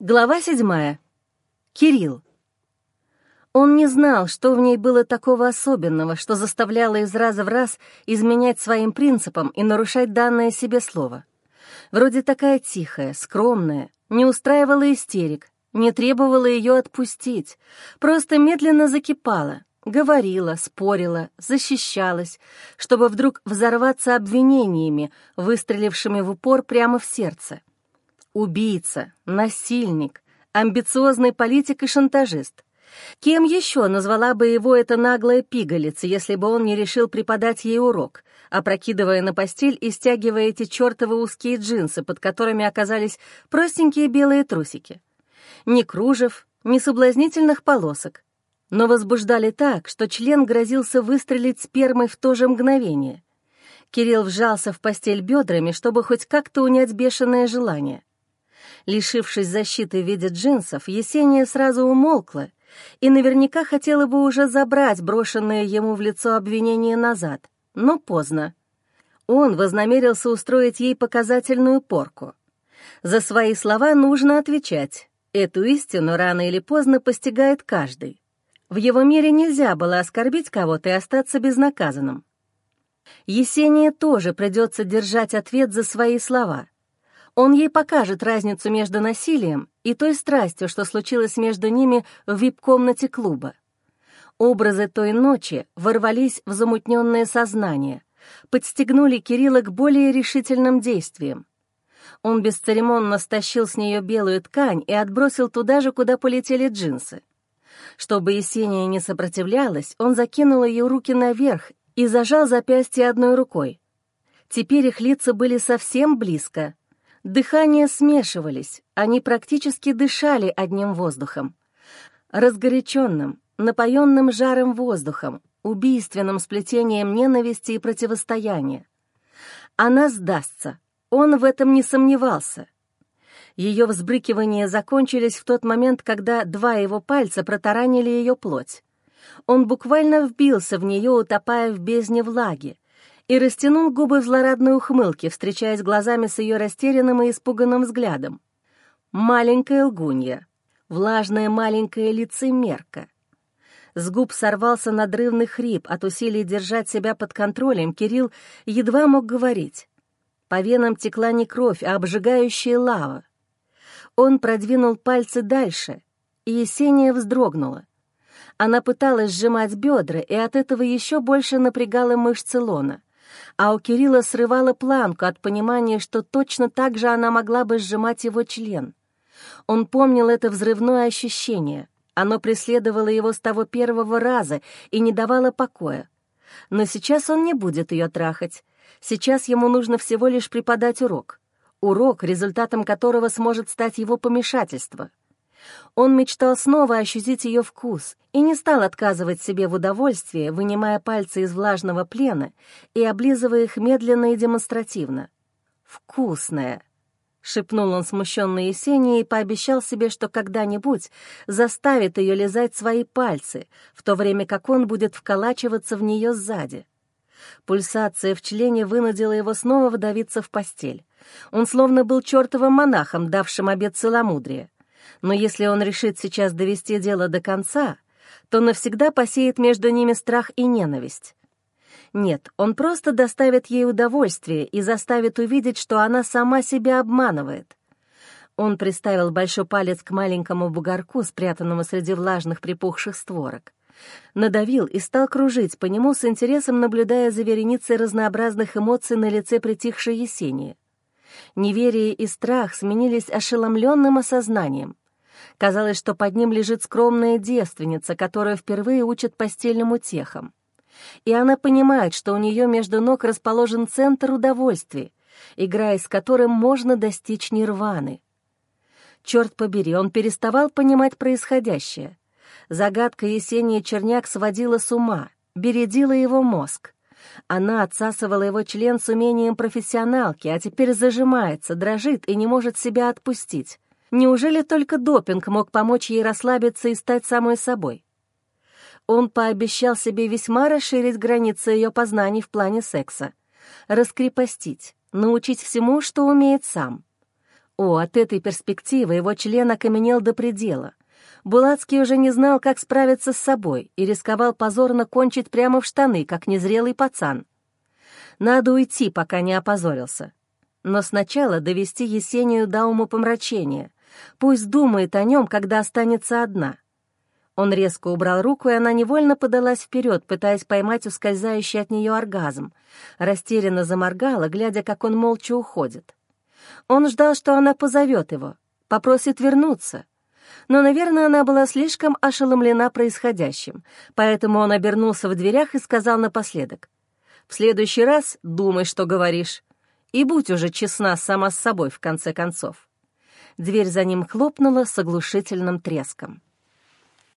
Глава седьмая. Кирилл. Он не знал, что в ней было такого особенного, что заставляло из раза в раз изменять своим принципам и нарушать данное себе слово. Вроде такая тихая, скромная, не устраивала истерик, не требовала ее отпустить, просто медленно закипала, говорила, спорила, защищалась, чтобы вдруг взорваться обвинениями, выстрелившими в упор прямо в сердце. Убийца, насильник, амбициозный политик и шантажист. Кем еще назвала бы его эта наглая пигалица, если бы он не решил преподать ей урок, опрокидывая на постель и стягивая эти чертовы узкие джинсы, под которыми оказались простенькие белые трусики. Ни кружев, ни соблазнительных полосок, но возбуждали так, что член грозился выстрелить спермой в то же мгновение. Кирилл вжался в постель бедрами, чтобы хоть как-то унять бешеное желание. Лишившись защиты в виде джинсов, Есения сразу умолкла и наверняка хотела бы уже забрать брошенное ему в лицо обвинение назад, но поздно. Он вознамерился устроить ей показательную порку. За свои слова нужно отвечать. Эту истину рано или поздно постигает каждый. В его мире нельзя было оскорбить кого-то и остаться безнаказанным. Есения тоже придется держать ответ за свои слова — он ей покажет разницу между насилием и той страстью, что случилось между ними в вип-комнате клуба. Образы той ночи ворвались в замутненное сознание, подстегнули Кирилла к более решительным действиям. Он бесцеремонно стащил с нее белую ткань и отбросил туда же, куда полетели джинсы. Чтобы Есения не сопротивлялась, он закинул ее руки наверх и зажал запястье одной рукой. Теперь их лица были совсем близко, Дыхания смешивались, они практически дышали одним воздухом. Разгоряченным, напоенным жаром воздухом, убийственным сплетением ненависти и противостояния. Она сдастся, он в этом не сомневался. Ее взбрыкивания закончились в тот момент, когда два его пальца протаранили ее плоть. Он буквально вбился в нее, утопая в бездне влаги, и растянул губы в злорадной ухмылке, встречаясь глазами с ее растерянным и испуганным взглядом. Маленькая лгунья, влажная маленькая лицемерка. С губ сорвался надрывный хрип, от усилий держать себя под контролем Кирилл едва мог говорить. По венам текла не кровь, а обжигающая лава. Он продвинул пальцы дальше, и Есения вздрогнула. Она пыталась сжимать бедра, и от этого еще больше напрягала мышцы лона а у Кирилла срывала планку от понимания, что точно так же она могла бы сжимать его член. Он помнил это взрывное ощущение. Оно преследовало его с того первого раза и не давало покоя. Но сейчас он не будет ее трахать. Сейчас ему нужно всего лишь преподать урок. Урок, результатом которого сможет стать его помешательство — он мечтал снова ощутить ее вкус и не стал отказывать себе в удовольствии, вынимая пальцы из влажного плена и облизывая их медленно и демонстративно. «Вкусная!» — шепнул он смущенной Есении и пообещал себе, что когда-нибудь заставит ее лизать свои пальцы, в то время как он будет вколачиваться в нее сзади. Пульсация в члене вынудила его снова вдавиться в постель. Он словно был чертовым монахом, давшим обет целомудрия но если он решит сейчас довести дело до конца, то навсегда посеет между ними страх и ненависть. Нет, он просто доставит ей удовольствие и заставит увидеть, что она сама себя обманывает. Он приставил большой палец к маленькому бугорку, спрятанному среди влажных припухших створок. Надавил и стал кружить по нему с интересом, наблюдая за вереницей разнообразных эмоций на лице притихшей Есении. Неверие и страх сменились ошеломленным осознанием. Казалось, что под ним лежит скромная девственница, которая впервые учит постельным утехам. И она понимает, что у нее между ног расположен центр удовольствия, играя с которым можно достичь нирваны. Черт побери, он переставал понимать происходящее. Загадка Есения Черняк сводила с ума, бередила его мозг. Она отсасывала его член с умением профессионалки, а теперь зажимается, дрожит и не может себя отпустить. Неужели только допинг мог помочь ей расслабиться и стать самой собой? Он пообещал себе весьма расширить границы ее познаний в плане секса, раскрепостить, научить всему, что умеет сам. О, от этой перспективы его член окаменел до предела. Булацкий уже не знал, как справиться с собой, и рисковал позорно кончить прямо в штаны, как незрелый пацан. Надо уйти, пока не опозорился. Но сначала довести Есению до умопомрачения. Пусть думает о нем, когда останется одна. Он резко убрал руку, и она невольно подалась вперед, пытаясь поймать ускользающий от нее оргазм. Растерянно заморгала, глядя, как он молча уходит. Он ждал, что она позовет его, попросит вернуться. Но, наверное, она была слишком ошеломлена происходящим, поэтому он обернулся в дверях и сказал напоследок. «В следующий раз думай, что говоришь, и будь уже честна сама с собой, в конце концов». Дверь за ним хлопнула с оглушительным треском.